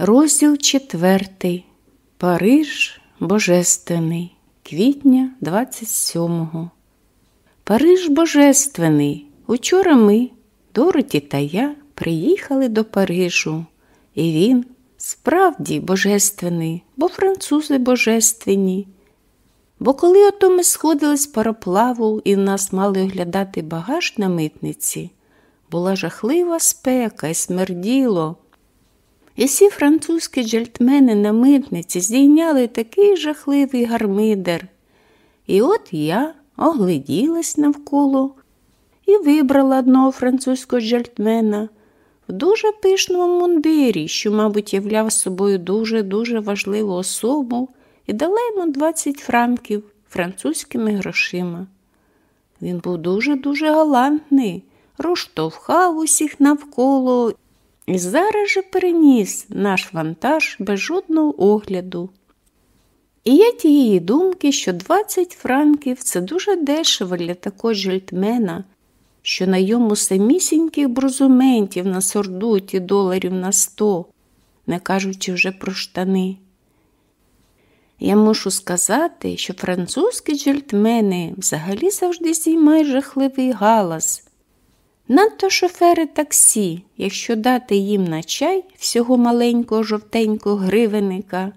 Розділ четвертий. Париж Божественний. Квітня 27-го. Париж Божественний. Учора ми, Дороті та я, приїхали до Парижу. І він справді божественний, бо французи божественні. Бо коли ото ми сходили з пароплаву і в нас мали оглядати багаж на митниці, була жахлива спека і смерділо. І всі французькі джельтмени на митниці здійняли такий жахливий гармидер. І от я огляділась навколо і вибрала одного французького джельтмена в дуже пишному мундирі, що, мабуть, являв собою дуже-дуже важливу особу, і дала йому 20 франків французькими грошима. Він був дуже-дуже галантний, розштовхав усіх навколо і зараз же переніс наш вантаж без жодного огляду. І я тієї думки, що 20 франків це дуже дешево для такого жильтмена, що на йому самісіньких брузументів на сордуті доларів на 100, не кажучи вже про штани. Я мушу сказати, що французькі джельтмени взагалі завжди зіймають жахливий галас. Надто шофери таксі, якщо дати їм на чай всього маленького жовтенького гривенника,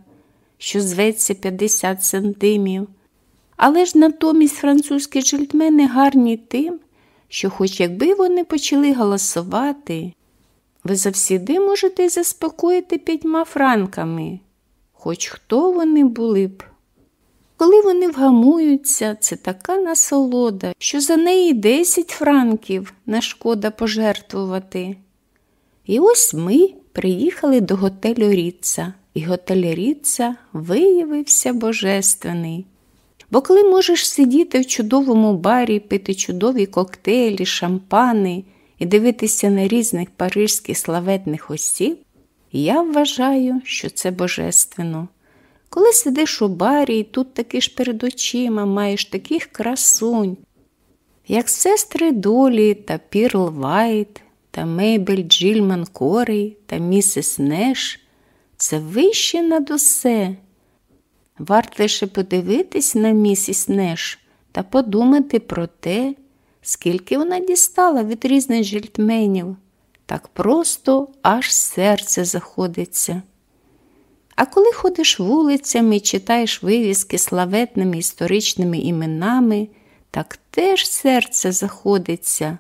що зветься 50 сантимів, але ж натомість французькі джельтмени гарні тим, що, хоч якби вони почали голосувати, ви завсіди можете заспокоїти п'ятьма франками, хоч хто вони були б. Коли вони вгамуються, це така насолода, що за неї 10 франків не шкода пожертвувати. І ось ми приїхали до готелю Ріца, і готель Ріца виявився божественний. Бо коли можеш сидіти в чудовому барі, пити чудові коктейлі, шампани і дивитися на різних парижських славетних осіб, я вважаю, що це божественно. Коли сидиш у барі і тут таки ж перед очима маєш таких красунь, як сестри Долі та Пірл Вайт, та Мейбель Джільман Корей та місіс Неш, це вище над усе. Варто лише подивитись на місіс Неш та подумати про те, скільки вона дістала від різних джентльменів, так просто аж серце заходиться. А коли ходиш вулицями і читаєш вивіски славетними історичними іменами, так теж серце заходиться.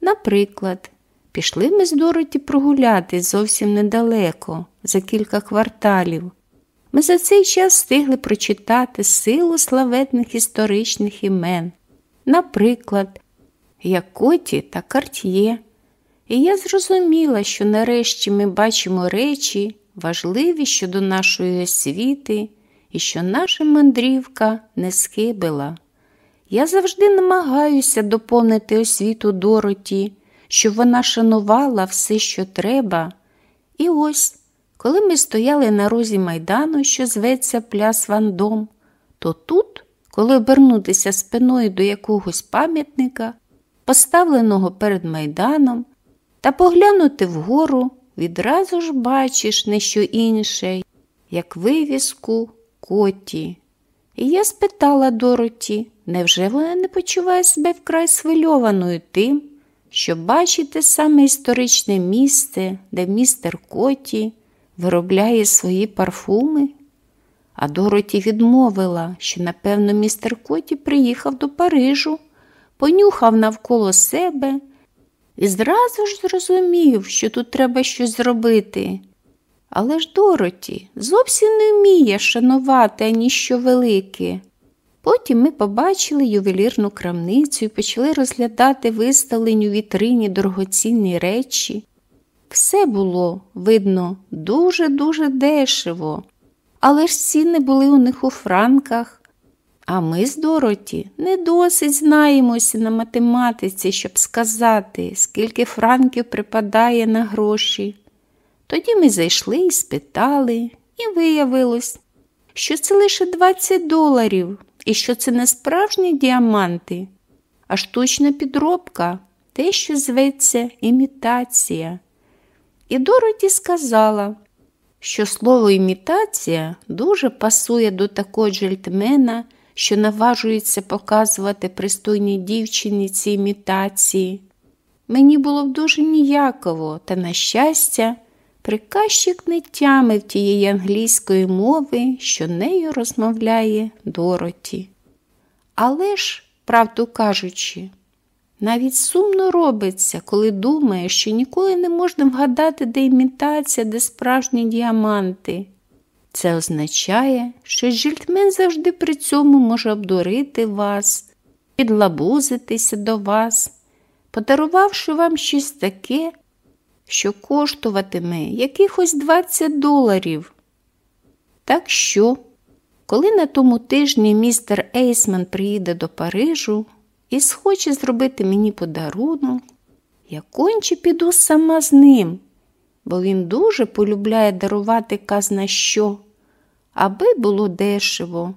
Наприклад, пішли ми з Дороті прогуляти зовсім недалеко, за кілька кварталів. Ми за цей час встигли прочитати силу славетних історичних імен, наприклад, як Коті та Карт'є. І я зрозуміла, що нарешті ми бачимо речі важливі щодо нашої освіти і що наша мандрівка не схибила. Я завжди намагаюся доповнити освіту Дороті, щоб вона шанувала все, що треба. І ось, коли ми стояли на розі майдану, що зветься Пляс Вандом, то тут, коли обернутися спиною до якогось пам'ятника, поставленого перед майданом, та поглянути вгору, відразу ж бачиш не що інше, як вивіску коті. І я спитала Дороті, невже вона не почуває себе вкрай свильованою тим, що бачите саме історичне місце, де містер Коті виробляє свої парфуми? А Дороті відмовила, що, напевно, містер Коті приїхав до Парижу, понюхав навколо себе і зразу ж зрозумів, що тут треба щось зробити. Але ж Дороті зовсім не вміє шанувати ані що велике. Потім ми побачили ювелірну крамницю і почали розглядати виставлені у вітрині дорогоцінні речі. Все було, видно, дуже-дуже дешево, але ж ціни були у них у франках. А ми з Дороті не досить знаємося на математиці, щоб сказати, скільки франків припадає на гроші. Тоді ми зайшли і спитали, і виявилось, що це лише 20 доларів і що це не справжні діаманти, а штучна підробка, те, що зветься імітація. І Дороті сказала, що слово імітація дуже пасує до такого джельтмена, що наважується показувати пристойній дівчині ці імітації. Мені було б дуже ніяково, та, на щастя, приказчик не тямив тієї англійської мови, що нею розмовляє Дороті. Але ж, правду кажучи, навіть сумно робиться, коли думаєш, що ніколи не можна вгадати, де імітація, де справжні діаманти. Це означає, що жильтмен завжди при цьому може обдурити вас, підлабузитися до вас, подарувавши вам щось таке, що коштуватиме якихось 20 доларів. Так що, коли на тому тижні містер Ейсман приїде до Парижу і схоче зробити мені подарунок, я конче піду сама з ним, бо він дуже полюбляє дарувати казна що, аби було дешево.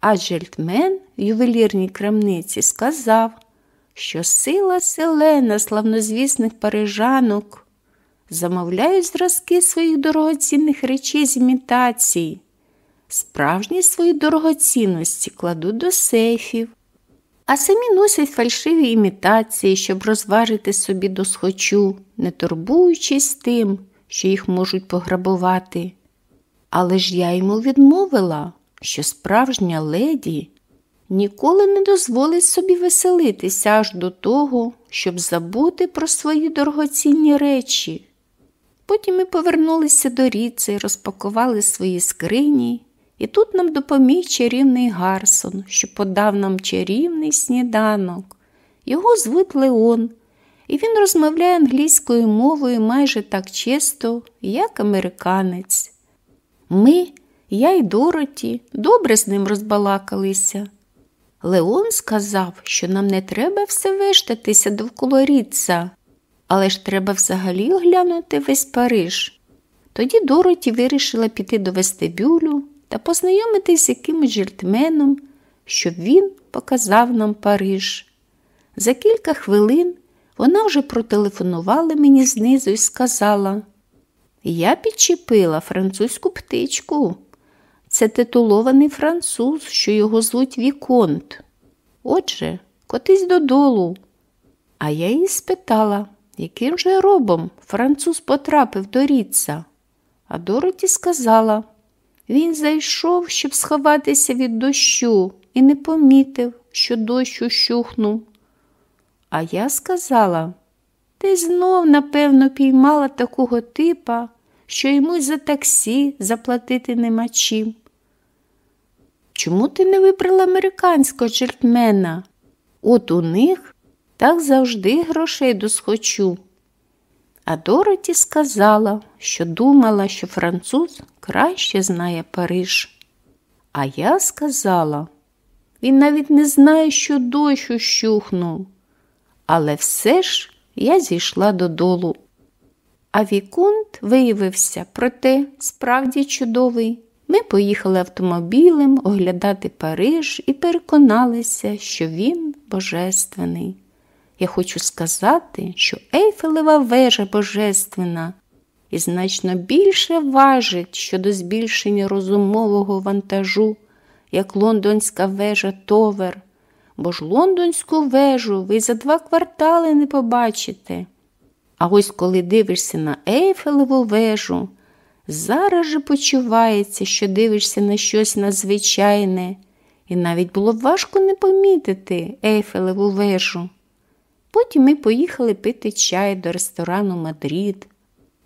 А джельтмен в ювелірній крамниці сказав, що сила селена славнозвісних парижанок замовляють зразки своїх дорогоцінних речей з імітації. Справжні свої дорогоцінності кладуть до сейфів, а самі носять фальшиві імітації, щоб розважити собі досхочу, не турбуючись тим, що їх можуть пограбувати. Але ж я йому відмовила, що справжня леді ніколи не дозволить собі веселитися аж до того, щоб забути про свої дорогоцінні речі. Потім ми повернулися до ріці, розпакували свої скрині, і тут нам допоміг чарівний Гарсон, що подав нам чарівний сніданок. Його звуть Леон, і він розмовляє англійською мовою майже так чисто, як американець. Ми, я й Дороті, добре з ним розбалакалися. Леон сказав, що нам не треба все вештатися довкола ріца, але ж треба взагалі оглянути весь Париж. Тоді Дороті вирішила піти до вестибюлю та познайомитись з якимось жертменом, щоб він показав нам Париж. За кілька хвилин вона вже протелефонувала мені знизу і сказала: Я підчепила французьку птичку. Це титулований француз, що його звуть Віконт. Отже, котись додолу. А я її спитала, яким же робом француз потрапив до Ріца. А Дороті сказала, він зайшов, щоб сховатися від дощу, і не помітив, що дощ ущухнув. А я сказала, ти знов, напевно, піймала такого типа, що йому за таксі заплатити нема чим. Чому ти не вибрала американського джельтмена? От у них так завжди грошей досхочу. А Дороті сказала, що думала, що француз краще знає Париж. А я сказала, він навіть не знає, що дощ ущухнув. Але все ж я зійшла додолу. А Вікунт виявився, проте справді чудовий. Ми поїхали автомобілем оглядати Париж і переконалися, що він божественний. Я хочу сказати, що Ейфелева вежа божественна і значно більше важить щодо збільшення розумового вантажу, як лондонська вежа Товер, бо ж лондонську вежу ви за два квартали не побачите. А ось коли дивишся на Ейфелеву вежу, зараз же почувається, що дивишся на щось надзвичайне, і навіть було важко не помітити Ейфелеву вежу. Потім ми поїхали пити чай до ресторану Мадрід.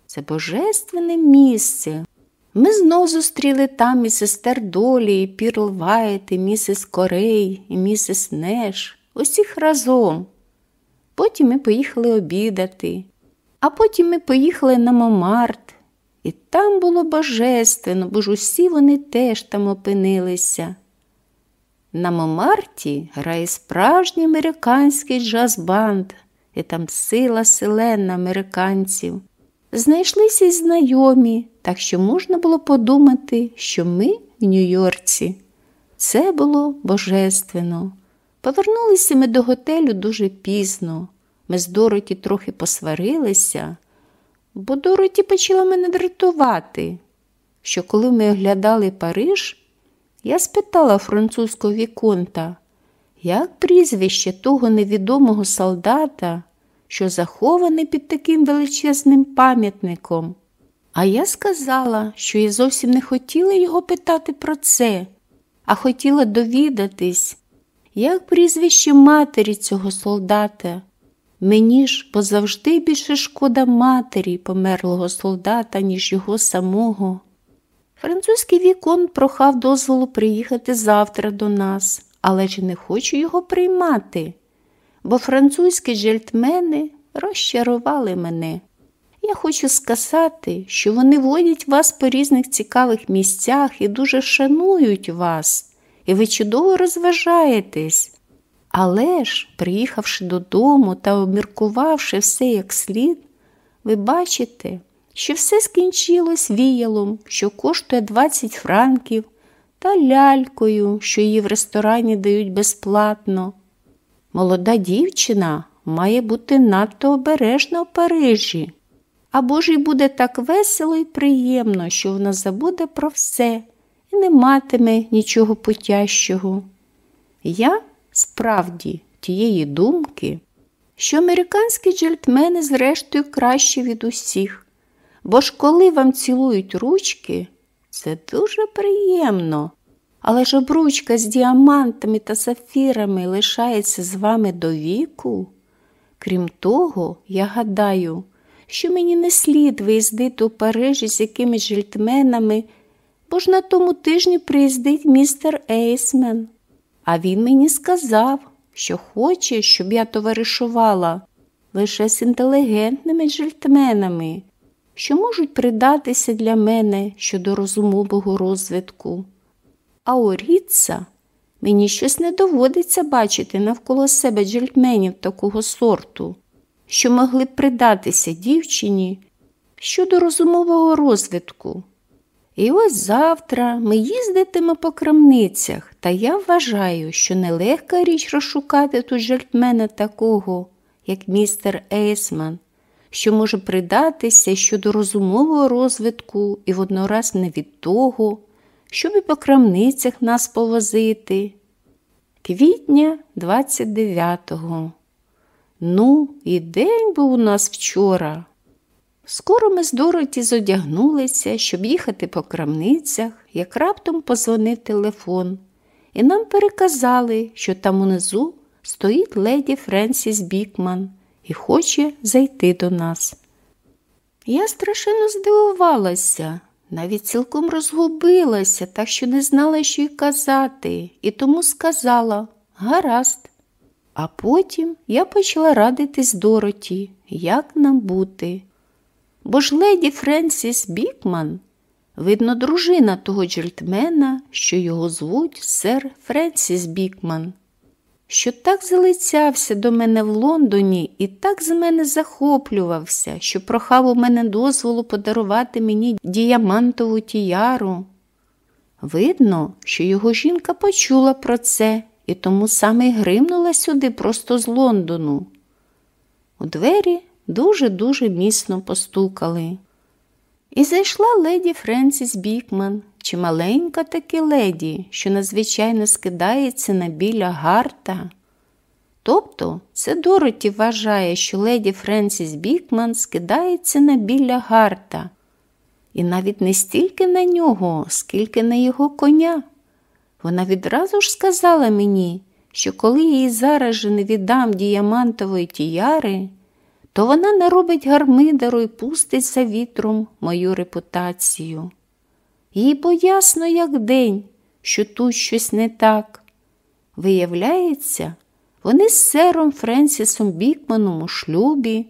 Це божественне місце. Ми знов зустріли там і сестер Долі, і Пірл Вайт, і місіс Корей, і місіс Неш, усіх разом. Потім ми поїхали обідати, а потім ми поїхали на Момарт, і там було божественно, бо ж усі вони теж там опинилися. На Момарті грає справжній американський джаз-банд, і там сила селена американців. Знайшлися й знайомі, так що можна було подумати, що ми в Нью-Йорці. Це було божественно. Повернулися ми до готелю дуже пізно. Ми з Дороті трохи посварилися, бо Дороті почала мене дратувати. що коли ми оглядали Париж, я спитала французького Віконта, як прізвище того невідомого солдата, що захований під таким величезним пам'ятником. А я сказала, що я зовсім не хотіла його питати про це, а хотіла довідатись, як прізвище матері цього солдата. Мені ж бо завжди більше шкода матері померлого солдата, ніж його самого. Французький вікон прохав дозволу приїхати завтра до нас, але ж не хочу його приймати, бо французькі жельтмени розчарували мене. Я хочу сказати, що вони водять вас по різних цікавих місцях і дуже шанують вас, і ви чудово розважаєтесь. Але ж, приїхавши додому та обміркувавши все як слід, ви бачите, що все скінчилось віялом, що коштує 20 франків, та лялькою, що її в ресторані дають безплатно. Молода дівчина має бути надто обережна у Парижі. Або ж їй буде так весело і приємно, що вона забуде про все і не матиме нічого потящого. Я справді тієї думки, що американські джельтмени, зрештою, краще від усіх, бо ж коли вам цілують ручки, це дуже приємно. Але ж обручка з діамантами та сафірами лишається з вами до віку. Крім того, я гадаю, що мені не слід виїздити у Парижі з якимись жильтменами, бо ж на тому тижні приїздить містер Ейсмен. А він мені сказав, що хоче, щоб я товаришувала лише з інтелігентними джельтменами, що можуть придатися для мене щодо розумового розвитку. А у мені щось не доводиться бачити навколо себе джельтменів такого сорту, що могли б придатися дівчині щодо розумового розвитку. І ось завтра ми їздитимо по крамницях, та я вважаю, що нелегка річ розшукати тут жертмена такого, як містер Ейсман, що може придатися щодо розумового розвитку і воднораз не від того, щоб і по крамницях нас повозити. Квітня 29-го. Ну, і день був у нас вчора. Скоро ми з Дороті зодягнулися, щоб їхати по крамницях, як раптом позвонив телефон, і нам переказали, що там унизу стоїть леді Френсіс Бікман і хоче зайти до нас. Я страшенно здивувалася, навіть цілком розгубилася, так що не знала, що й казати, і тому сказала гаразд. А потім я почала радитись Дороті, як нам бути. Бо ж леді Френсіс Бікман, видно, дружина того джельтмена, що його звуть сер Френсіс Бікман, що так залицявся до мене в Лондоні і так з мене захоплювався, що прохав у мене дозволу подарувати мені діамантову тіяру. Видно, що його жінка почула про це і тому саме гримнула сюди просто з Лондону. У двері дуже-дуже міцно постукали. І зайшла леді Френсіс Бікман, чи маленька таки леді, що надзвичайно скидається на біля гарта. Тобто це Дороті вважає, що леді Френсіс Бікман скидається на біля гарта, і навіть не стільки на нього, скільки на його коня. Вона відразу ж сказала мені, що коли їй зараз же не віддам діамантової тіяри, то вона наробить гармидеру і пустить за вітром мою репутацію. Їй поясно, як день, що тут щось не так. Виявляється, вони з сером Френсісом Бікманом у шлюбі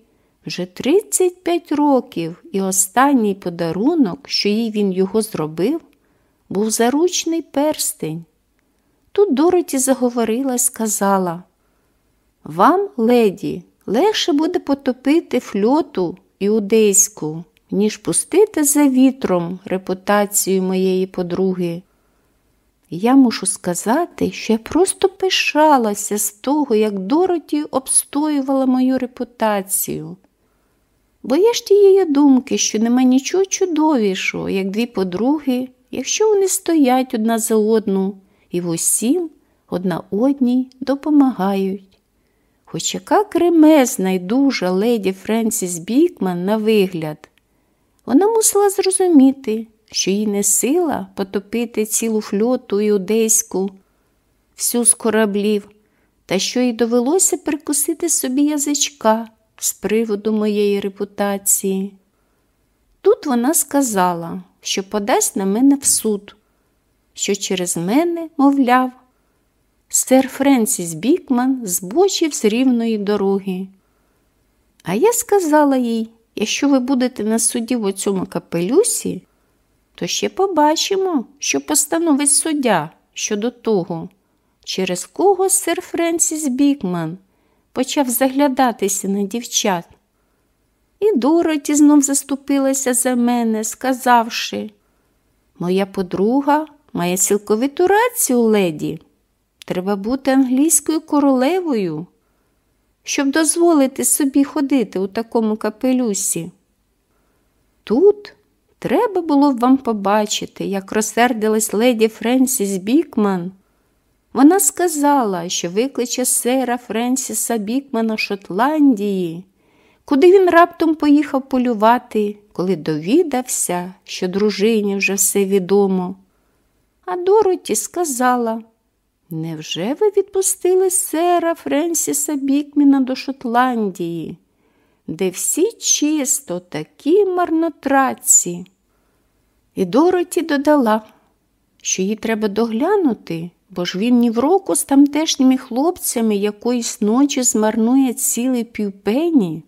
вже 35 років, і останній подарунок, що їй він його зробив, був заручний перстень. Тут Дороті заговорила і сказала Вам, леді, легше буде потопити фльоту іудейську, ніж пустити за вітром репутацію моєї подруги. Я мушу сказати, що я просто пишалася з того, як Дороті обстоювала мою репутацію. Бо є ж тієї думки, що нема нічого чудовішого, як дві подруги, якщо вони стоять одна за одну і в усім одна одній допомагають. Хоч яка кремезна й дужа леді Френсіс Бікман на вигляд, вона мусила зрозуміти, що їй не сила потопити цілу фльоту іудейську, всю з кораблів, та що їй довелося прикусити собі язичка з приводу моєї репутації. Тут вона сказала, що подасть на мене в суд, що через мене, мовляв, сер Френсіс Бікман збочив з рівної дороги. А я сказала їй, якщо ви будете на суді в оцьому капелюсі, то ще побачимо, що постановить суддя щодо того, через кого сер Френсіс Бікман почав заглядатися на дівчат. І Дороті знов заступилася за мене, сказавши, моя подруга має цілковиту рацію, леді. Треба бути англійською королевою, щоб дозволити собі ходити у такому капелюсі. Тут треба було вам побачити, як розсердилась леді Френсіс Бікман. Вона сказала, що викличе сера Френсіса Бікмана Шотландії, куди він раптом поїхав полювати, коли довідався, що дружині вже все відомо. А Дороті сказала, невже ви відпустили сера Френсіса Бікміна до Шотландії, де всі чисто такі марнотратці? І Дороті додала, що їй треба доглянути, бо ж він ні в року з тамтешніми хлопцями якоїсь ночі змарнує цілий півпені.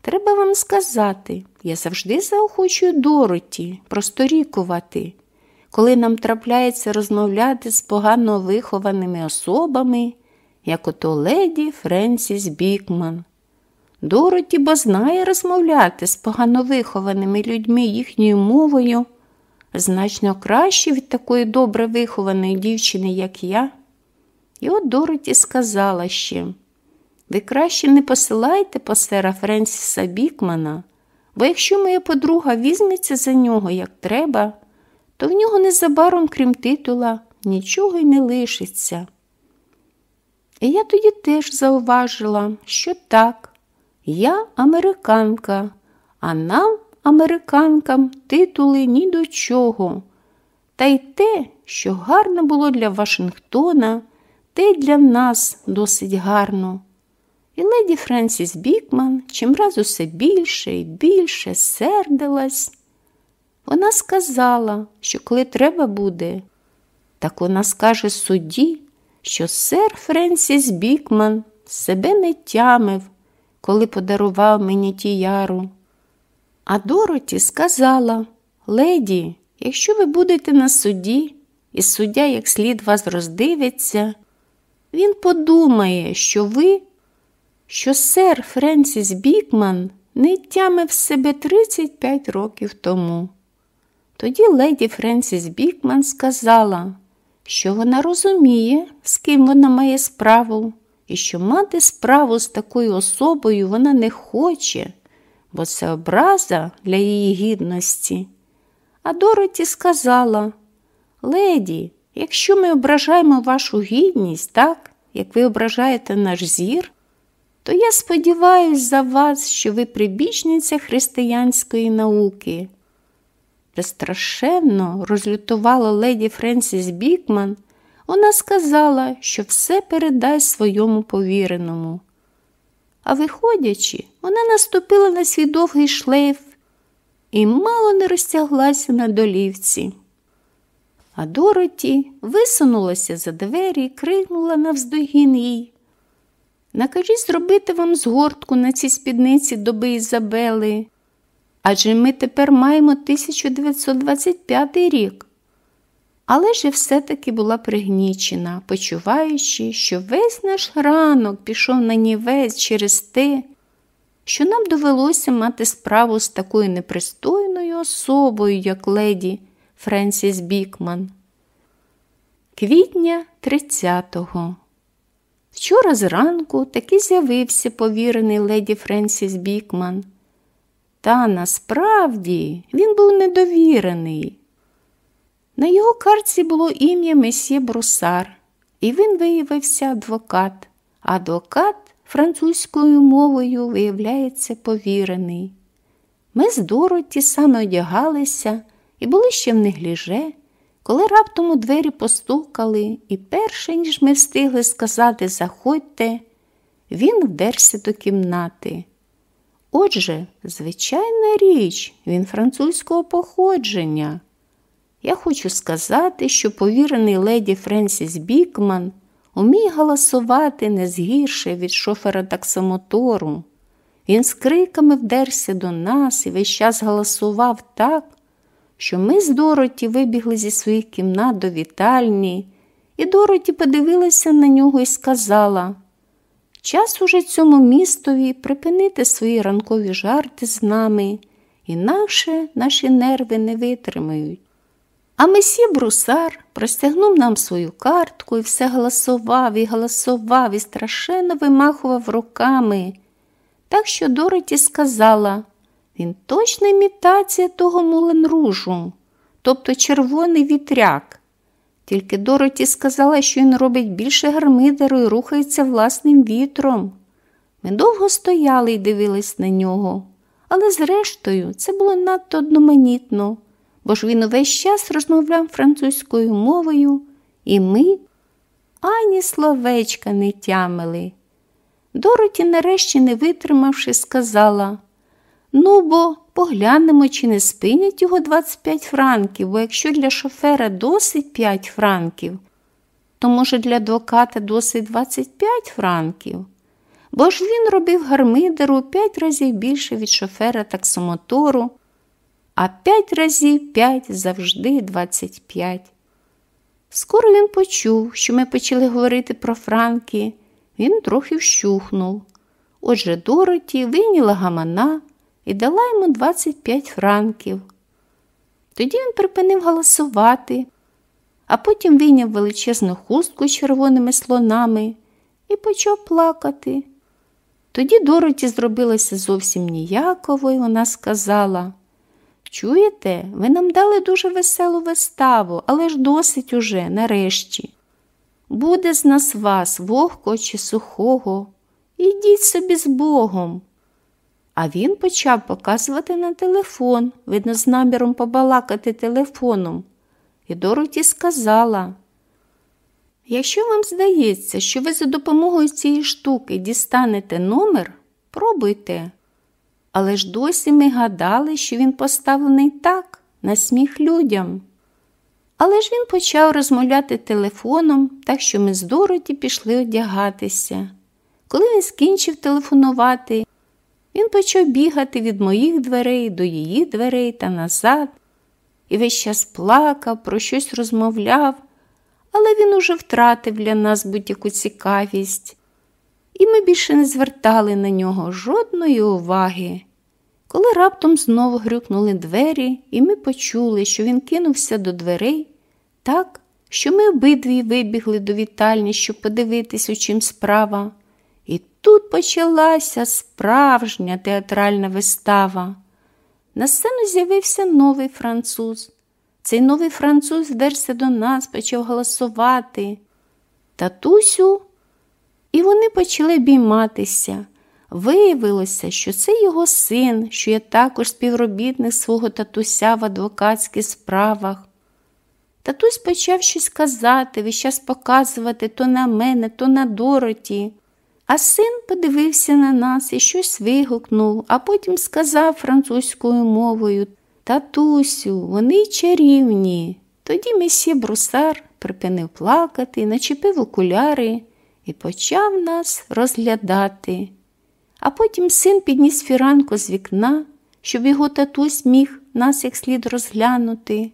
Треба вам сказати, я завжди заохочую Дороті просторікувати, коли нам трапляється розмовляти з погано вихованими особами, як ото леді Френсіс Бікман. Дороті бо знає розмовляти з погано вихованими людьми їхньою мовою значно краще від такої добре вихованої дівчини, як я. І от Дороті сказала ще ви краще не посилайте по сера Френсіса Бікмана, бо якщо моя подруга візьметься за нього, як треба, то в нього незабаром, крім титула, нічого й не лишиться. І я тоді теж зауважила, що так, я американка, а нам, американкам, титули ні до чого. Та й те, що гарно було для Вашингтона, те й для нас досить гарно. І леді Френсіс Бікман чимраз усе більше і більше сердилась. Вона сказала, що коли треба буде, так вона скаже судді, що сер Френсіс Бікман себе не тямив, коли подарував мені тіяру. А Дороті сказала, леді, якщо ви будете на суді, і суддя як слід вас роздивиться, він подумає, що ви що сер Френсіс Бікман не тямив себе 35 років тому. Тоді леді Френсіс Бікман сказала, що вона розуміє, з ким вона має справу, і що мати справу з такою особою вона не хоче, бо це образа для її гідності. А Дороті сказала, леді, якщо ми ображаємо вашу гідність так, як ви ображаєте наш зір, то я сподіваюся за вас, що ви прибічниця християнської науки. Безстрашенно розлютувала леді Френсіс Бікман, вона сказала, що все передасть своєму повіреному. А виходячи, вона наступила на свій довгий шлейф і мало не розтяглася на долівці. А Дороті висунулася за двері і крикнула навздогін їй. Накажіть зробити вам згортку на цій спідниці доби Ізабели. Адже ми тепер маємо 1925 рік. Але ж все-таки була пригнічена, почуваючи, що весь наш ранок пішов на нівець через те, що нам довелося мати справу з такою непристойною особою, як леді Френсіс Бікман. Квітня 30-го Вчора зранку таки з'явився повірений леді Френсіс Бікман Та насправді він був недовірений. На його картці було ім'я месьє Брусар, і він виявився адвокат. Адвокат французькою мовою, виявляється, повірений. Ми з Дороті саме одягалися і були ще в негліже, коли раптом у двері постукали, і перше, ніж ми встигли сказати Заходьте, він вдерся до кімнати. Отже, звичайна річ, він французького походження. Я хочу сказати, що повірений леді Френсіс Бікман уміє галасувати не згірше від шофера таксомотору. Він з криками вдерся до нас і весь час галасував так, що ми з Дороті вибігли зі своїх кімнат до вітальні, і Дороті подивилася на нього і сказала Час уже цьому містові припинити свої ранкові жарти з нами, інакше наші нерви не витримають. А месьє Брусар простягнув нам свою картку і все голосував і голосував і страшенно вимахував руками. Так що Дороті сказала він точна імітація того муленружу, тобто червоний вітряк. Тільки Дороті сказала, що він робить більше гармидеру і рухається власним вітром. Ми довго стояли і дивились на нього, але зрештою це було надто одноманітно, бо ж він увесь час розмовляв французькою мовою, і ми ані словечка не тямили. Дороті, нарешті, не витримавши, сказала Ну, бо поглянемо, чи не спинять його 25 франків, бо якщо для шофера досить 5 франків, то, може, для адвоката досить 25 франків. Бо ж він робив гармидеру 5 разів більше від шофера таксомотору, а 5 разів 5 завжди 25. Скоро він почув, що ми почали говорити про франки. Він трохи вщухнув. Отже, Дороті вийняла гамана і дала йому 25 франків. Тоді він припинив голосувати, а потім вийняв величезну хустку з червоними слонами і почав плакати. Тоді Дороті зробилася зовсім ніяково, і вона сказала Чуєте, ви нам дали дуже веселу виставу, але ж досить уже, нарешті. Буде з нас вас, вогко чи сухого, ідіть собі з Богом. А він почав показувати на телефон, видно, з наміром побалакати телефоном. І Дороті сказала, якщо вам здається, що ви за допомогою цієї штуки дістанете номер, пробуйте. Але ж досі ми гадали, що він поставлений так, на сміх людям. Але ж він почав розмовляти телефоном, так що ми з Дороті пішли одягатися. Коли він скінчив телефонувати, він почав бігати від моїх дверей до її дверей та назад, і весь час плакав, про щось розмовляв, але він уже втратив для нас будь-яку цікавість, і ми більше не звертали на нього жодної уваги. Коли раптом знову грюкнули двері, і ми почули, що він кинувся до дверей, так, що ми обидві вибігли до вітальні, щоб подивитись, у чим справа. Тут почалася справжня театральна вистава. На сцену з'явився новий француз. Цей новий француз вдерся до нас, почав голосувати. Татусю, і вони почали обійматися. Виявилося, що це його син, що є також співробітник свого татуся в адвокатських справах. Татусь почав щось казати, весь час показувати то на мене, то на Дороті. А син подивився на нас і щось вигукнув, а потім сказав французькою мовою Татусю, вони чарівні. Тоді месьє Брусар припинив плакати, начепив окуляри і почав нас розглядати. А потім син підніс фіранку з вікна, щоб його татусь міг нас як слід розглянути.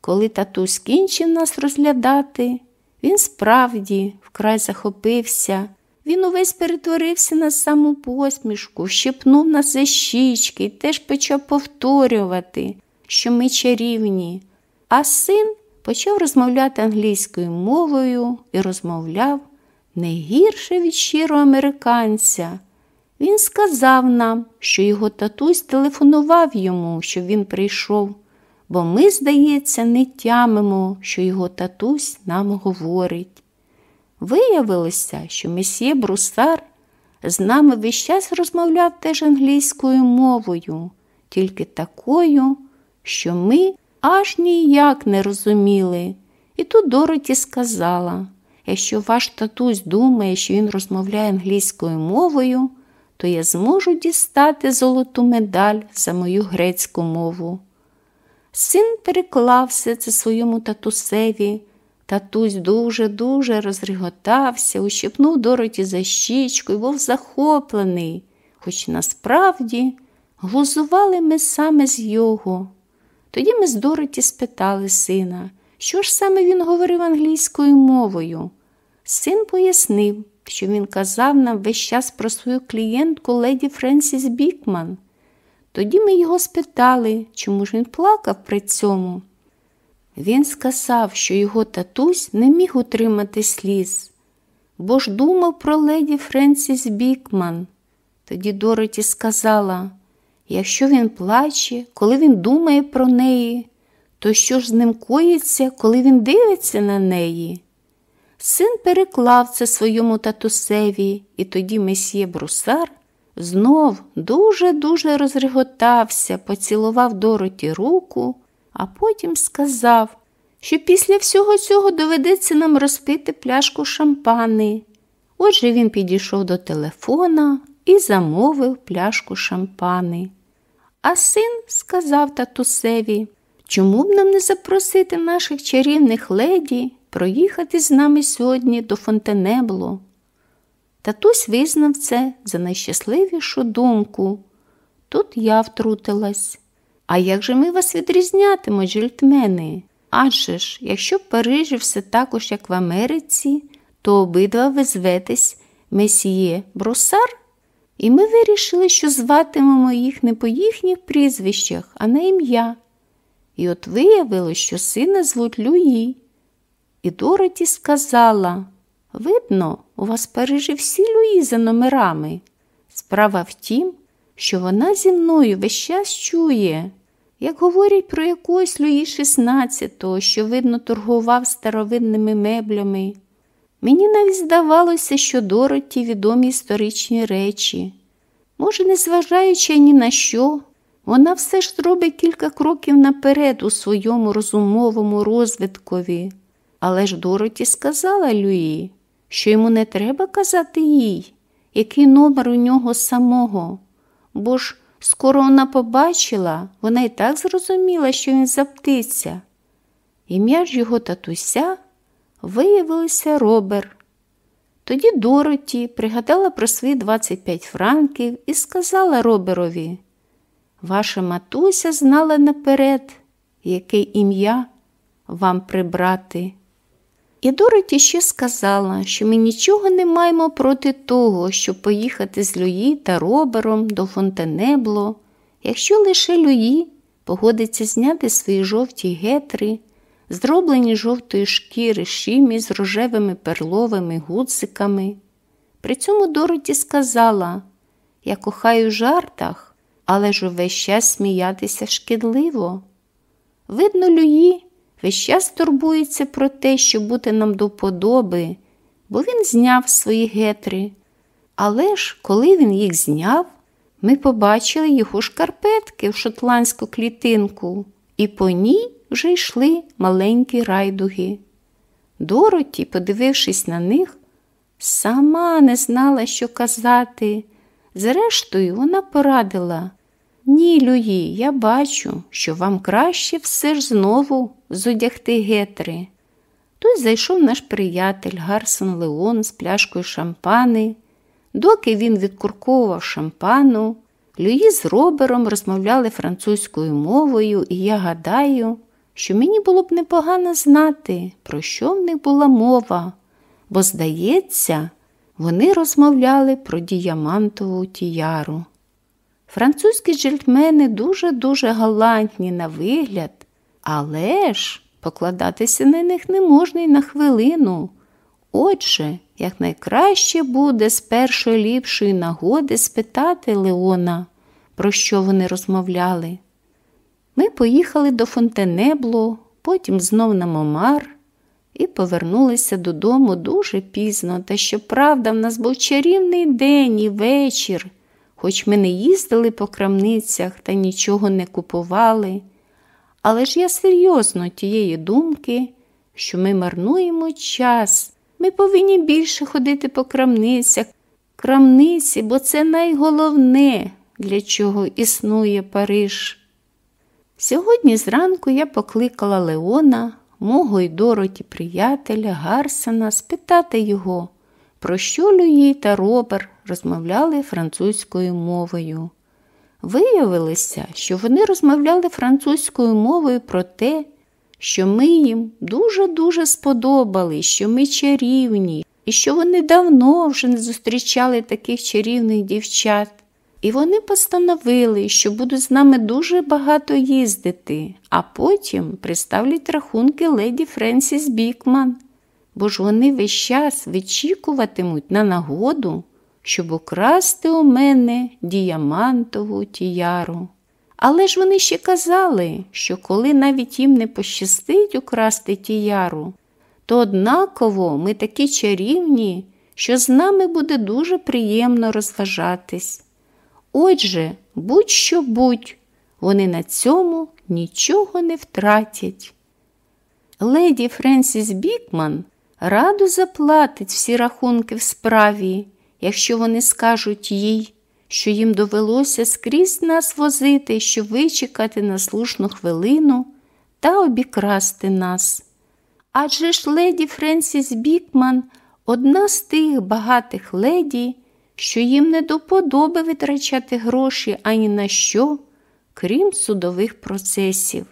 Коли татусь кінчив нас розглядати, він справді вкрай захопився. Він увесь перетворився на саму посмішку, щепнув нас за щічки і теж почав повторювати, що ми чарівні. А син почав розмовляти англійською мовою і розмовляв не гірше від щирого американця. Він сказав нам, що його татусь телефонував йому, щоб він прийшов, бо ми, здається, не тямимо, що його татусь нам говорить. Виявилося, що месьє Брусар з нами весь час розмовляв теж англійською мовою, тільки такою, що ми аж ніяк не розуміли. І тут Дороті сказала, якщо ваш татусь думає, що він розмовляє англійською мовою, то я зможу дістати золоту медаль за мою грецьку мову. Син переклав все це своєму татусеві. Татусь дуже-дуже розреготався, ущипнув Дороті за щічку і був захоплений, хоч насправді глузували ми саме з його. Тоді ми з Дороті спитали сина, що ж саме він говорив англійською мовою. Син пояснив, що він казав нам весь час про свою клієнтку леді Френсіс Бікман. Тоді ми його спитали, чому ж він плакав при цьому. Він сказав, що його татусь не міг утримати сліз, бо ж думав про леді Френсіс Бікман. Тоді Дороті сказала, якщо він плаче, коли він думає про неї, то що ж з ним коїться, коли він дивиться на неї? Син переклав це своєму татусеві, і тоді месьє Брусар знов дуже-дуже розреготався, поцілував Дороті руку, а потім сказав, що після всього цього доведеться нам розпити пляшку шампани. Отже, він підійшов до телефона і замовив пляшку шампани. А син сказав татусеві, чому б нам не запросити наших чарівних леді проїхати з нами сьогодні до Фонтенебло. Татусь визнав це за найщасливішу думку. Тут я втрутилась. А як же ми вас відрізнятимо, джельтмени? Адже ж, якщо в Парижі все також, як в Америці, то обидва ви зветесь месьє Бросар, і ми вирішили, що зватимемо їх не по їхніх прізвищах, а на ім'я. І от виявилось, що сина звуть Люї. І Дороті сказала Видно, у вас в Парижі всі Люї за номерами. Справа в тім, що вона зі мною весь час чує, як говорять про якогось Люї XVI, що, видно, торгував старовинними меблями. Мені навіть здавалося, що Дороті відомі історичні речі. Може, незважаючи ні на що, вона все ж зробить кілька кроків наперед у своєму розумовому розвиткові. Але ж Дороті сказала Люї, що йому не треба казати їй, який номер у нього самого, бо ж скоро вона побачила, вона й так зрозуміла, що він за птиця. Ім'я ж його татуся виявилося Робер. Тоді Дороті пригадала про свої 25 франків і сказала Роберові, Ваша матуся знала наперед, яке ім'я вам прибрати. І Дороті ще сказала, що ми нічого не маємо проти того, щоб поїхати з Люї та Робером до Фонтенебло, якщо лише Люї погодиться зняти свої жовті гетри, зроблені жовтої шкіри шимі з рожевими перловими гудзиками. При цьому Дороті сказала Я кохаю жартах, але ж увесь час сміятися шкідливо. Видно, Люї весь час турбується про те, щоб бути нам до подоби, бо він зняв свої гетри. Але ж, коли він їх зняв, ми побачили його шкарпетки в шотландську клітинку, і по ній вже йшли маленькі райдуги. Дороті, подивившись на них, сама не знала, що казати. Зрештою, вона порадила ні, Люї, я бачу, що вам краще все ж знову зодягти гетри. Тут зайшов наш приятель Гарсон Леон з пляшкою шампани. Доки він відкурковував шампану, Люї з Робером розмовляли французькою мовою, і я гадаю, що мені було б непогано знати, про що в них була мова, бо, здається, вони розмовляли про діямантову тіяру. Французькі джельтмени дуже-дуже галантні на вигляд, але ж покладатися на них не можна й на хвилину. Отже, як найкраще буде з першої ліпшої нагоди спитати Леона, про що вони розмовляли. Ми поїхали до Фонтенебло, потім знов на Момар і повернулися додому дуже пізно. Та щоправда, в нас був чарівний день і вечір, хоч ми не їздили по крамницях та нічого не купували. Але ж я серйозно тієї думки, що ми марнуємо час. Ми повинні більше ходити по крамницях, крамниці, бо це найголовне, для чого існує Париж. Сьогодні зранку я покликала Леона, мого й Дороті приятеля Гарсена, спитати його, про що Люї та Робер розмовляли французькою мовою. Виявилося, що вони розмовляли французькою мовою про те, що ми їм дуже-дуже сподобали, що ми чарівні, і що вони давно вже не зустрічали таких чарівних дівчат. І вони постановили, що будуть з нами дуже багато їздити, а потім приставлять рахунки леді Френсіс Бікман, бо ж вони весь час вичікуватимуть на нагоду, щоб украсти у мене діамантову тіяру. Але ж вони ще казали, що коли навіть їм не пощастить украсти тіяру, то однаково ми такі чарівні, що з нами буде дуже приємно розважатись. Отже, будь-що будь, вони на цьому нічого не втратять. Леді Френсіс Бікман радо заплатить всі рахунки в справі, якщо вони скажуть їй, що їм довелося скрізь нас возити, щоб вичекати на слушну хвилину та обікрасти нас. Адже ж леді Френсіс Бікман одна з тих багатих леді, що їм не до подоби витрачати гроші ані на що, крім судових процесів.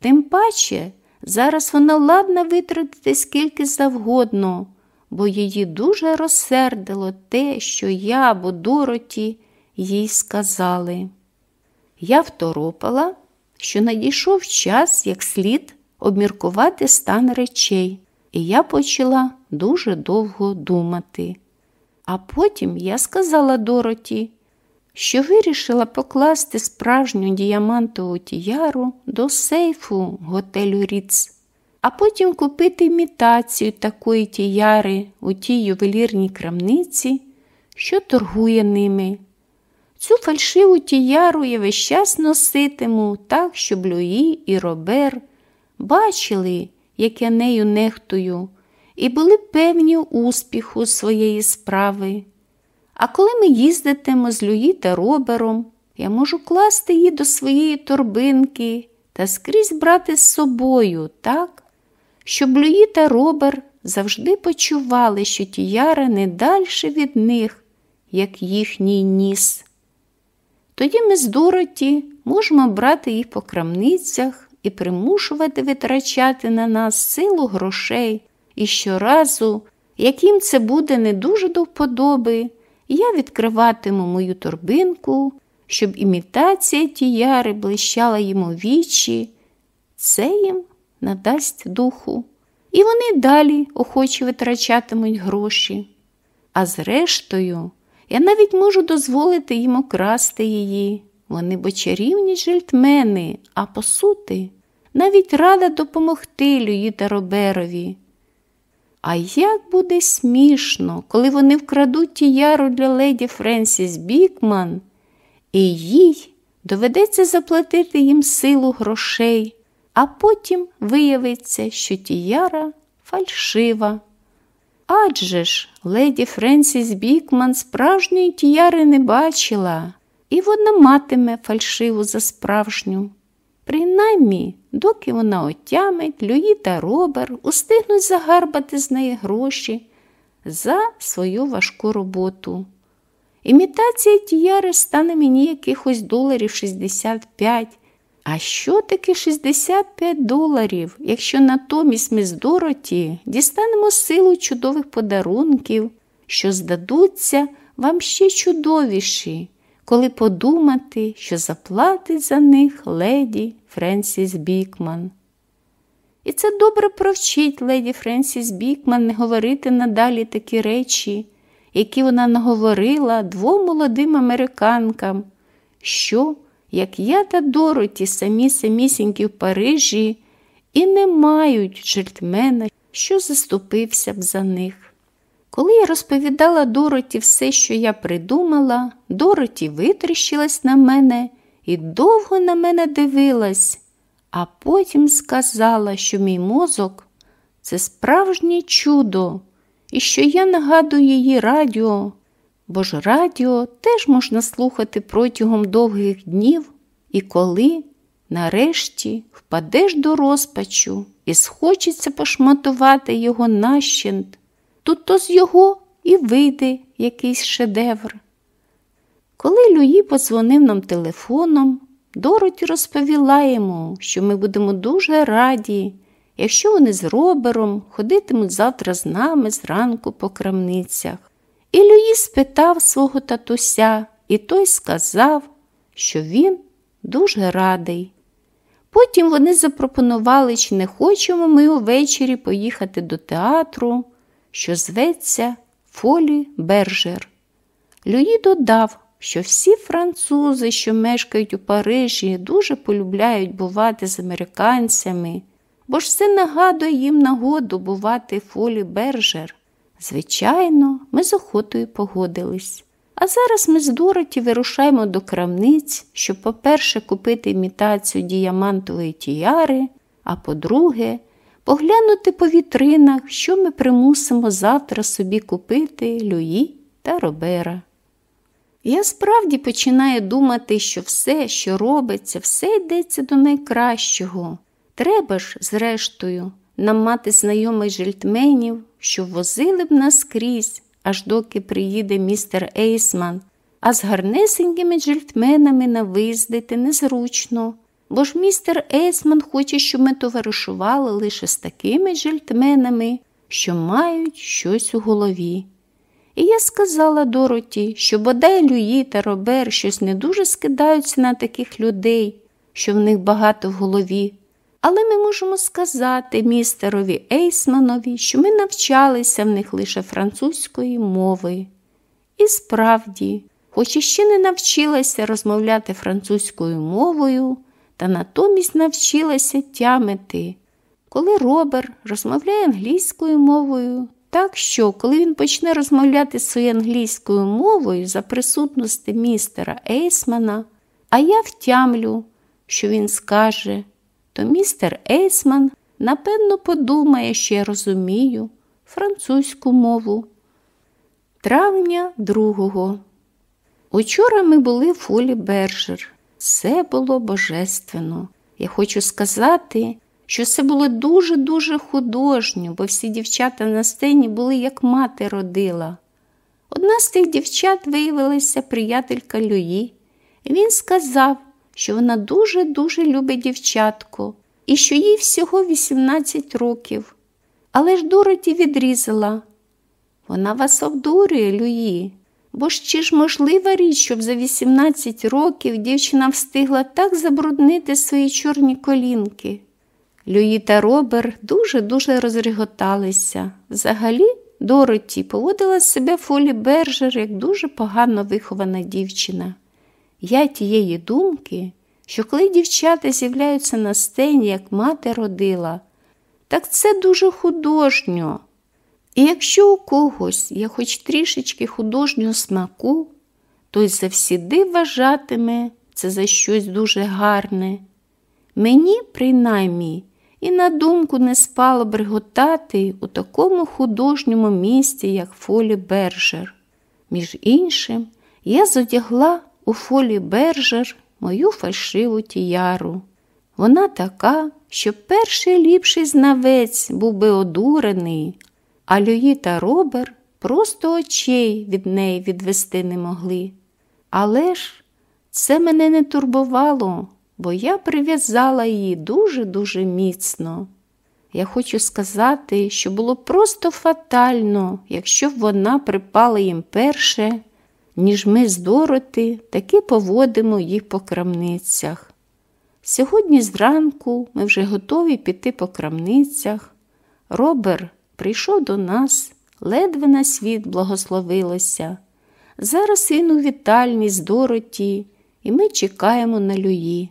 Тим паче, зараз вона ладна витратити скільки завгодно, бо її дуже розсердило те, що я або Дороті їй сказали. Я второпала, що надійшов час як слід обміркувати стан речей, і я почала дуже довго думати. А потім я сказала Дороті, що вирішила покласти справжню діамантову тіяру до сейфу готелю Ріц, а потім купити імітацію такої тіяри у тій ювелірній крамниці, що торгує ними. Цю фальшиву тіяру я весь час носитиму так, щоб Люї і Робер бачили, як я нею нехтую і були певні успіху своєї справи. А коли ми їздитимо з Люї та робером, я можу класти її до своєї торбинки та скрізь брати з собою, так, щоб Люї та робер завжди почували, що тіяра не дальше від них, як їхній ніс. Тоді ми з Дороті можемо брати їх по крамницях і примушувати витрачати на нас силу грошей, і щоразу, як їм це буде не дуже до вподоби, я відкриватиму мою торбинку, щоб імітація тіяри блищала їм у вічі, це їм надасть духу. І вони далі охоче витрачатимуть гроші. А зрештою, я навіть можу дозволити їм окрасти її. Вони бо чарівні жильтмени, а по сути, навіть рада допомогти Люї та Роберові. А як буде смішно, коли вони вкрадуть тіяру для леді Френсіс Бікман, і їй доведеться заплатити їм силу грошей, а потім виявиться, що тіяра фальшива. Адже ж леді Френсіс Бікман справжньої тіяри не бачила, і вона матиме фальшиву за справжню. Принаймні, доки вона отямить, Люї та Робер устигнуть загарбати з неї гроші за свою важку роботу. Імітація тіяри стане мені якихось доларів 65. А що таке 65 доларів, якщо натомість ми з Дороті дістанемо силу чудових подарунків, що здадуться вам ще чудовіші? коли подумати, що заплатить за них леді Френсіс Бікман. І це добре провчить леді Френсіс Бікман не говорити надалі такі речі, які вона наговорила двом молодим американкам, що, як я та Дороті, самі самісінькі в Парижі, і не мають джельтмена, що заступився б за них. Коли я розповідала Дороті все, що я придумала, Дороті витріщилась на мене і довго на мене дивилась, а потім сказала, що мій мозок це справжнє чудо, і що я нагадую її радіо, бо ж радіо теж можна слухати протягом довгих днів, і коли, нарешті, впадеш до розпачу і схочеться пошматувати його нащент, тут то з його і вийде якийсь шедевр. Коли Люї подзвонив нам телефоном, Дороті розповіла йому, що ми будемо дуже раді, якщо вони з робером ходитимуть завтра з нами зранку по крамницях. І Люї спитав свого татуся, і той сказав, що він дуже радий. Потім вони запропонували, чи не хочемо ми увечері поїхати до театру, що зветься Фолі Бержер. Люї додав, що всі французи, що мешкають у Парижі, дуже полюбляють бувати з американцями, бо ж це нагадує їм нагоду бувати Фолі Бержер. Звичайно, ми з охотою погодились. А зараз ми з Дороті вирушаємо до крамниць, щоб, по-перше, купити імітацію діамантової тіяри, а по-друге, поглянути по вітринах, що ми примусимо завтра собі купити Люї та Робера. Я справді починаю думати, що все, що робиться, все йдеться до найкращого. Треба ж, зрештою, нам мати знайомих жильтменів, що возили б нас скрізь, аж доки приїде містер Ейсман, а з гарнесенькими джельтменами навиздити незручно, бо ж містер Ейсман хоче, щоб ми товаришували лише з такими джельтменами, що мають щось у голові. І я сказала Дороті, що бодай Люї та Робер щось не дуже скидаються на таких людей, що в них багато в голові. Але ми можемо сказати містерові Ейсманові, що ми навчалися в них лише французької мови. І справді, хоч іще не навчилася розмовляти французькою мовою, та натомість навчилася тямити, коли Робер розмовляє англійською мовою, так що, коли він почне розмовляти своєю англійською мовою за присутності містера Ейсмана, а я втямлю, що він скаже, то містер Ейсман напевно подумає, що я розумію французьку мову. Травня 2. Учора ми були в Фулі Бержер. Все було божественно. Я хочу сказати, що це було дуже-дуже художньо, бо всі дівчата на сцені були, як мати родила. Одна з тих дівчат виявилася приятелька Люї, він сказав, що вона дуже-дуже любить дівчатку і що їй всього 18 років. Але ж Дороті відрізала. Вона вас обдурює, Люї, бо ж чи ж можлива річ, щоб за 18 років дівчина встигла так забруднити свої чорні колінки. Люї та Робер дуже-дуже розреготалися. Взагалі, Дороті поводила себе Фолі Бержер як дуже погано вихована дівчина. Я тієї думки, що коли дівчата з'являються на сцені, як мати родила, так це дуже художньо. І якщо у когось є хоч трішечки художнього смаку, той завсіди вважатиме це за щось дуже гарне. Мені, принаймні, і на думку не спало бриготати у такому художньому місці, як Фолі Бержер. Між іншим, я зодягла у Фолі Бержер мою фальшиву тіяру. Вона така, що перший ліпший знавець був би одурений, а Люї та Робер просто очей від неї відвести не могли. Але ж це мене не турбувало, бо я прив'язала її дуже-дуже міцно. Я хочу сказати, що було просто фатально, якщо б вона припала їм перше, ніж ми з Дороти таки поводимо їх по крамницях. Сьогодні зранку ми вже готові піти по крамницях. Робер прийшов до нас, ледве на світ благословилося. Зараз він у вітальні з Дороті, і ми чекаємо на Люї.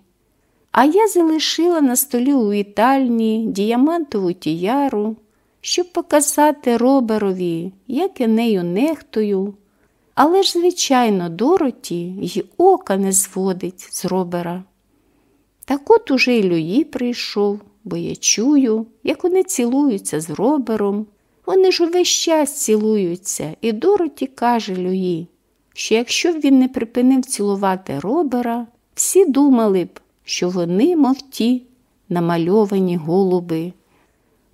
А я залишила на столі у вітальні діамантову тіяру, щоб показати роберові, як я нею нехтую. Але ж, звичайно, Дороті й ока не зводить з робера. Так от уже й Люї прийшов, бо я чую, як вони цілуються з робером. Вони ж увесь час цілуються, і Дороті каже Люї, що якщо б він не припинив цілувати робера, всі думали б, що вони, мов ті, намальовані голуби.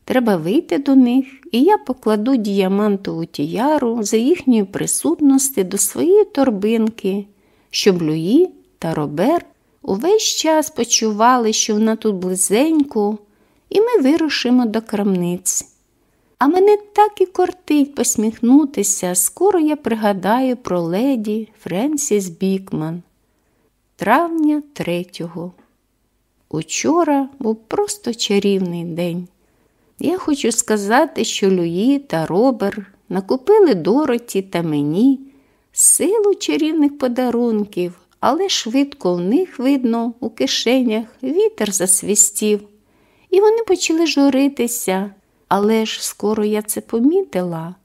Треба вийти до них, і я покладу діамантову тіяру за їхньої присутності до своєї торбинки, щоб Люї та Робер увесь час почували, що вона тут близенько, і ми вирушимо до крамниць. А мене так і кортить посміхнутися, скоро я пригадаю про леді Френсіс Бікман. Травня третього. Учора був просто чарівний день. Я хочу сказати, що Люї та Робер накупили Дороті та мені силу чарівних подарунків, але швидко в них, видно, у кишенях вітер засвістів, і вони почали журитися, але ж скоро я це помітила.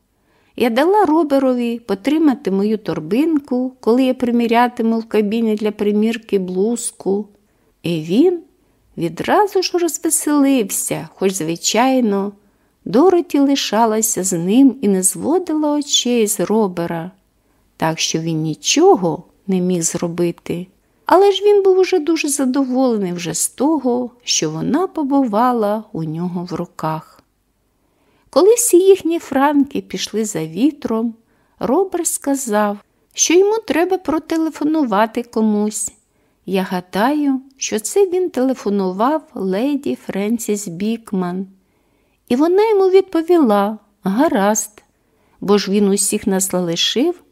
Я дала Роберові потримати мою торбинку, коли я примірятиму в кабіні для примірки блузку, і він відразу ж розвеселився, хоч, звичайно, Дороті лишалася з ним і не зводила очей з робера, так що він нічого не міг зробити. Але ж він був уже дуже задоволений вже з того, що вона побувала у нього в руках. Коли всі їхні франки пішли за вітром, Робер сказав, що йому треба протелефонувати комусь. Я гадаю, що це він телефонував леді Френсіс Бікман. І вона йому відповіла гаразд, бо ж він усіх нас залишив,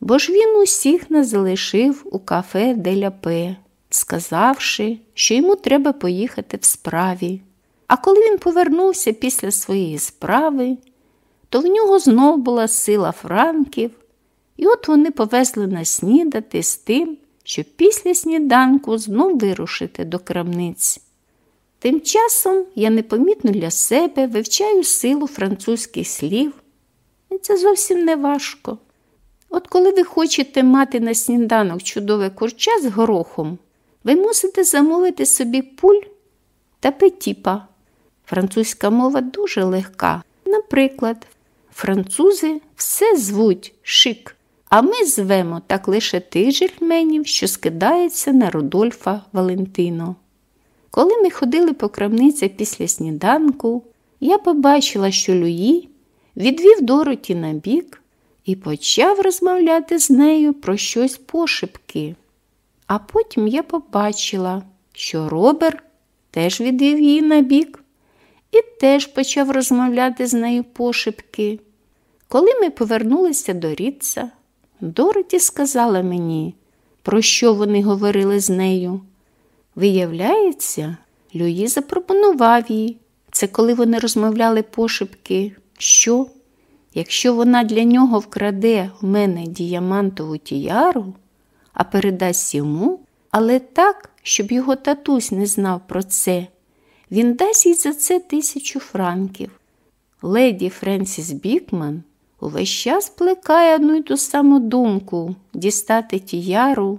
бо ж він усіх нас залишив у кафе Деля Пе, сказавши, що йому треба поїхати в справі. А коли він повернувся після своєї справи, то в нього знов була сила франків, і от вони повезли нас снідати з тим, щоб після сніданку знов вирушити до крамниць. Тим часом я непомітно для себе вивчаю силу французьких слів, і це зовсім не важко. От коли ви хочете мати на сніданок чудове курча з горохом, ви мусите замовити собі пуль та петіпа. Французька мова дуже легка. Наприклад, французи все звуть шик, а ми звемо так лише тих жильменів, що скидається на Рудольфа Валентино. Коли ми ходили по крамницях після сніданку, я побачила, що Люї відвів Дороті на бік і почав розмовляти з нею про щось пошепки. А потім я побачила, що Робер теж відвів її на бік і теж почав розмовляти з нею пошепки. Коли ми повернулися до Рідца, Дороті сказала мені, про що вони говорили з нею. Виявляється, Люї запропонував їй. Це коли вони розмовляли пошепки, що, якщо вона для нього вкраде в мене діамантову тіяру, а передасть йому, але так, щоб його татусь не знав про це, він дасть їй за це тисячу франків. Леді Френсіс Бікман увесь час плекає одну й ту саму думку дістати тіяру,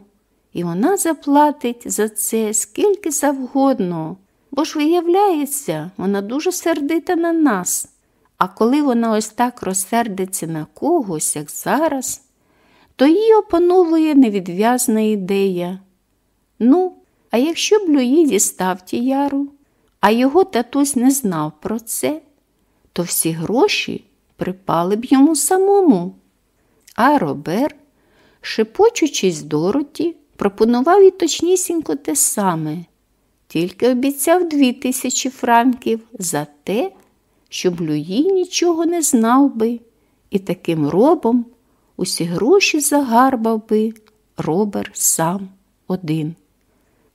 і вона заплатить за це скільки завгодно, бо ж, виявляється, вона дуже сердита на нас. А коли вона ось так розсердиться на когось, як зараз, то її опановує невідв'язна ідея. Ну, а якщо б Люї дістав тіяру, а його татусь не знав про це, то всі гроші припали б йому самому. А Робер, шепочучись Дороті, пропонував і точнісінько те саме, тільки обіцяв дві тисячі франків за те, щоб Люї нічого не знав би, і таким робом усі гроші загарбав би Робер сам один.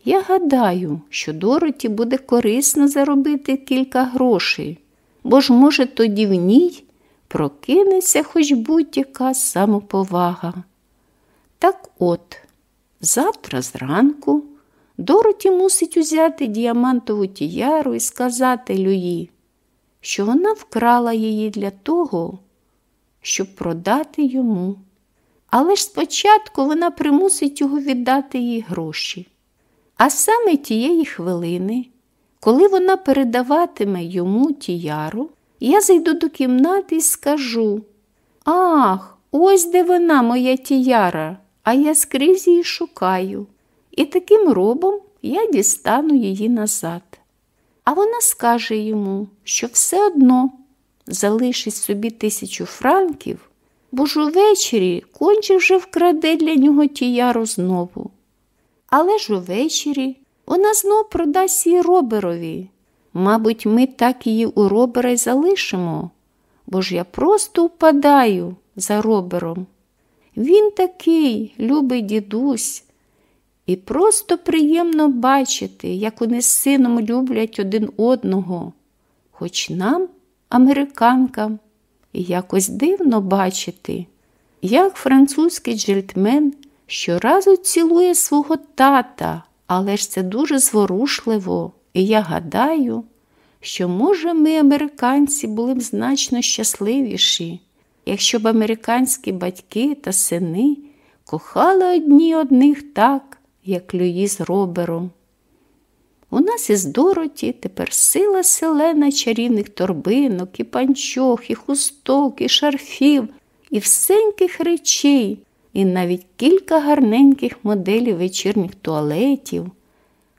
Я гадаю, що Дороті буде корисно заробити кілька грошей, бо ж, може, тоді в ній прокинеться хоч будь-яка самоповага. Так от, завтра зранку Дороті мусить узяти діамантову тіяру і сказати Люї, що вона вкрала її для того, щоб продати йому. Але ж спочатку вона примусить його віддати їй гроші. А саме тієї хвилини, коли вона передаватиме йому тіяру, я зайду до кімнати і скажу Ах, ось де вона, моя тіяра, а я скрізь її шукаю. І таким робом я дістану її назад. А вона скаже йому, що все одно залишить собі тисячу франків, бо ж увечері конче вже вкраде для нього тіяру знову. Але ж увечері вона знов продасть її роберові. Мабуть, ми так її у робера й залишимо, бо ж я просто впадаю за робером. Він такий, любий дідусь, і просто приємно бачити, як вони з сином люблять один одного, хоч нам, американкам, якось дивно бачити, як французький джельтмен щоразу цілує свого тата, але ж це дуже зворушливо, і я гадаю, що, може, ми, американці, були б значно щасливіші, якщо б американські батьки та сини кохали одні одних так, як Люї з робером. У нас із Дороті тепер сила селена чарівних торбинок, і панчох, і хусток, і шарфів, і всеньких речей, і навіть кілька гарненьких моделів вечірніх туалетів,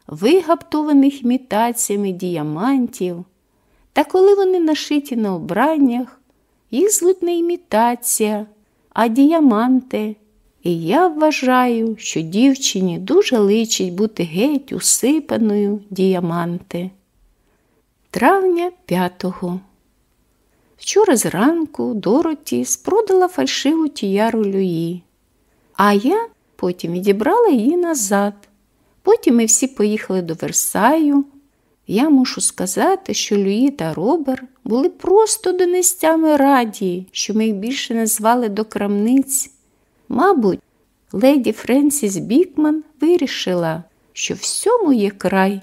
вигаптованих імітаціями діамантів. Та коли вони нашиті на обраннях, їх звуть не імітація, а діаманти. І я вважаю, що дівчині дуже личить бути геть усипаною діаманти. Травня 5-го. Вчора зранку Дороті спродала фальшиву тіяру Люї, а я потім відібрала її назад. Потім ми всі поїхали до Версаю. Я мушу сказати, що Люї та Робер були просто донестями раді, що ми їх більше не звали до крамниць. Мабуть, леді Френсіс Бікман вирішила, що всьому є край.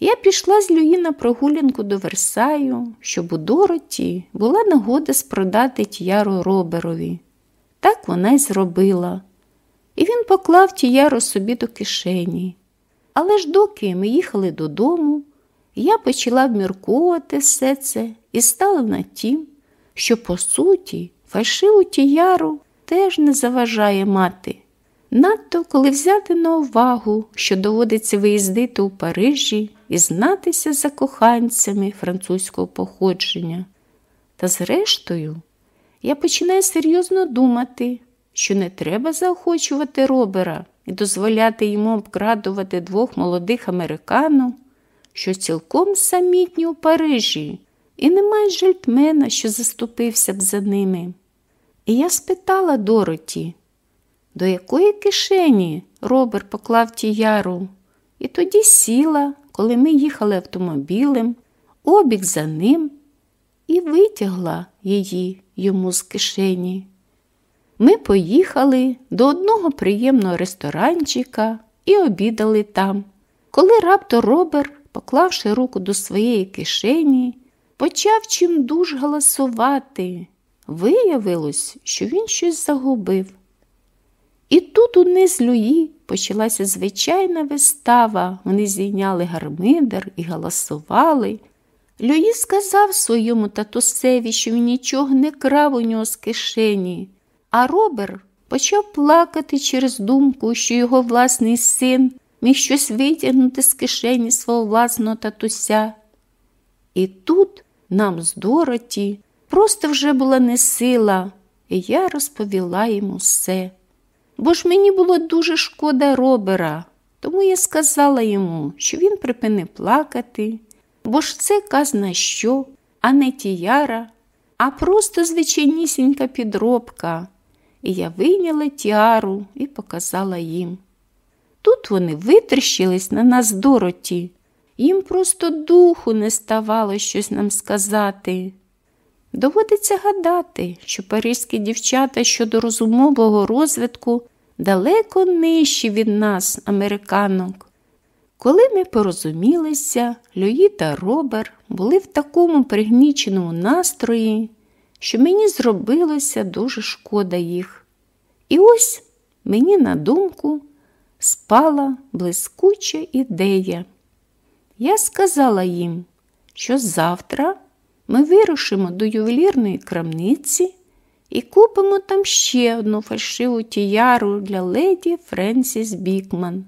Я пішла з Люї на прогулянку до Версаю, щоб у Дороті була нагода спродати тіяру Роберові. Так вона й зробила. І він поклав тіяру собі до кишені. Але ж доки ми їхали додому, я почала вміркувати все це і стала на тім, що, по суті, фальшиву тіяру теж не заважає мати. Надто коли взяти на увагу, що доводиться виїздити у Парижі і знатися за коханцями французького походження. Та зрештою, я починаю серйозно думати, що не треба заохочувати робера і дозволяти йому обкрадувати двох молодих американок, що цілком самітні у Парижі, і немає жильтмена, що заступився б за ними. І я спитала Дороті, до якої кишені Робер поклав тіяру, і тоді сіла, коли ми їхали автомобілем, обіг за ним і витягла її йому з кишені. Ми поїхали до одного приємного ресторанчика і обідали там. Коли раптом Робер, поклавши руку до своєї кишені, почав чим дуж галасувати. Виявилось, що він щось загубив. І тут униз Люї почалася звичайна вистава. Вони зійняли гармидер і галасували. Люї сказав своєму татусеві, що він нічого не крав у нього з кишені, а Робер почав плакати через думку, що його власний син міг щось витягнути з кишені свого власного татуся. І тут нам з Дороті просто вже була не сила, і я розповіла йому все. Бо ж мені було дуже шкода робера, тому я сказала йому, що він припини плакати, бо ж це казна що, а не тіяра, а просто звичайнісінька підробка. І я вийняла тіару і показала їм. Тут вони витріщились на нас Дороті. Їм просто духу не ставало щось нам сказати. Доводиться гадати, що паризькі дівчата щодо розумового розвитку далеко нижчі від нас, американок. Коли ми порозумілися, Люї та Робер були в такому пригніченому настрої, що мені зробилося дуже шкода їх. І ось мені на думку спала блискуча ідея. Я сказала їм, що завтра ми вирушимо до ювелірної крамниці і купимо там ще одну фальшиву тіяру для леді Френсіс Бікман.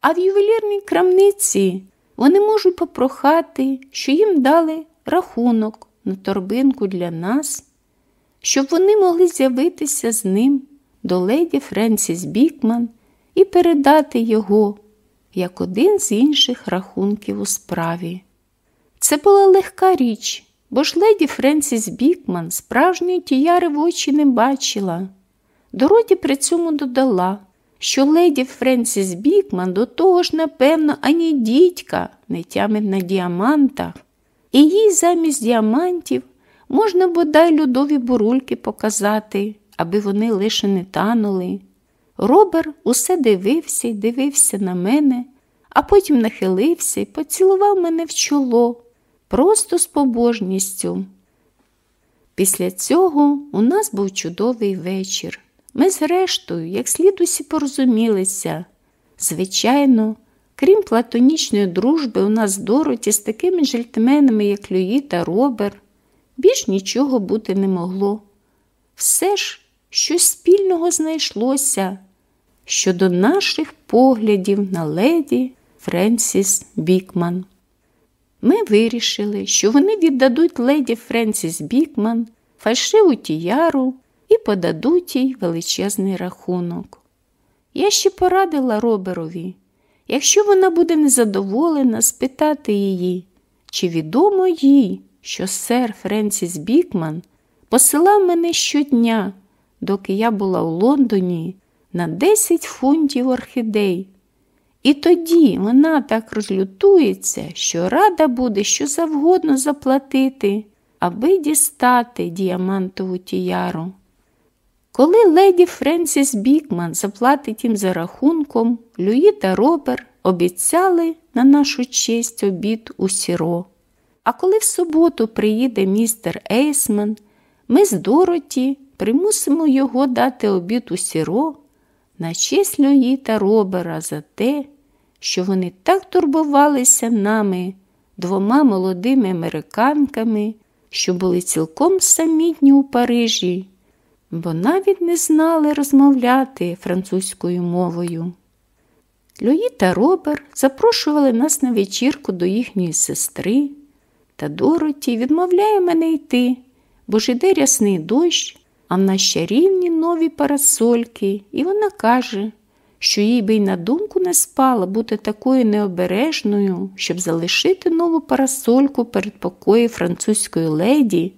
А в ювелірній крамниці вони можуть попрохати, що їм дали рахунок на торбинку для нас, щоб вони могли з'явитися з ним до леді Френсіс Бікман і передати його як один з інших рахунків у справі. Це була легка річ, бо ж леді Френсіс Бікман справжньої тіяри в очі не бачила. Дороті при цьому додала, що леді Френсіс Бікман до того ж, напевно, ані дідька не тямить на діамантах, і їй замість діамантів можна бодай льодові бурульки показати, аби вони лише не танули. Робер усе дивився й дивився на мене, а потім нахилився і поцілував мене в чоло, просто з побожністю. Після цього у нас був чудовий вечір. Ми, зрештою, як слід усі порозумілися. Звичайно, крім платонічної дружби, у нас Дороті з такими джельтменами, як Люї та Робер, більш нічого бути не могло. Все ж щось спільного знайшлося щодо наших поглядів на леді Френсіс Бікман. Ми вирішили, що вони віддадуть леді Френсіс Бікман фальшиву тіяру і подадуть їй величезний рахунок. Я ще порадила Роберові, якщо вона буде незадоволена, спитати її, чи відомо їй, що сер Френсіс Бікман посилав мене щодня, доки я була у Лондоні на 10 фунтів орхідей. І тоді вона так розлютується, що рада буде що завгодно заплатити, аби дістати діамантову тіяру. Коли леді Френсіс Бікман заплатить їм за рахунком, Луї та Робер обіцяли на нашу честь обід у Сіро. А коли в суботу приїде містер Ейсман, ми з Дороті примусимо його дати обід у сіро на честь Люї та Робера за те, що вони так турбувалися нами, двома молодими американками, що були цілком самітні у Парижі, бо навіть не знали розмовляти французькою мовою. Люї та Робер запрошували нас на вечірку до їхньої сестри, та Дороті відмовляє мене йти, бо ж іде рясний дощ, а в нас чарівні нові парасольки, і вона каже, що їй би й на думку не спала бути такою необережною, щоб залишити нову парасольку перед покої французької леді,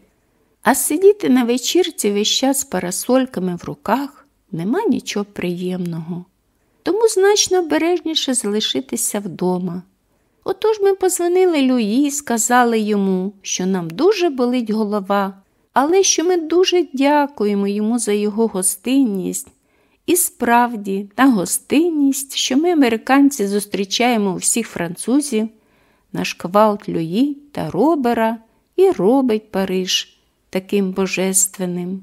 а сидіти на вечірці весь час з парасольками в руках нема нічого приємного. Тому значно обережніше залишитися вдома. Отож ми позвонили Люї і сказали йому, що нам дуже болить голова, але що ми дуже дякуємо йому за його гостинність. І справді, та гостинність, що ми, американці, зустрічаємо всіх французів, наш квалт Люї та Робера і робить Париж таким божественним.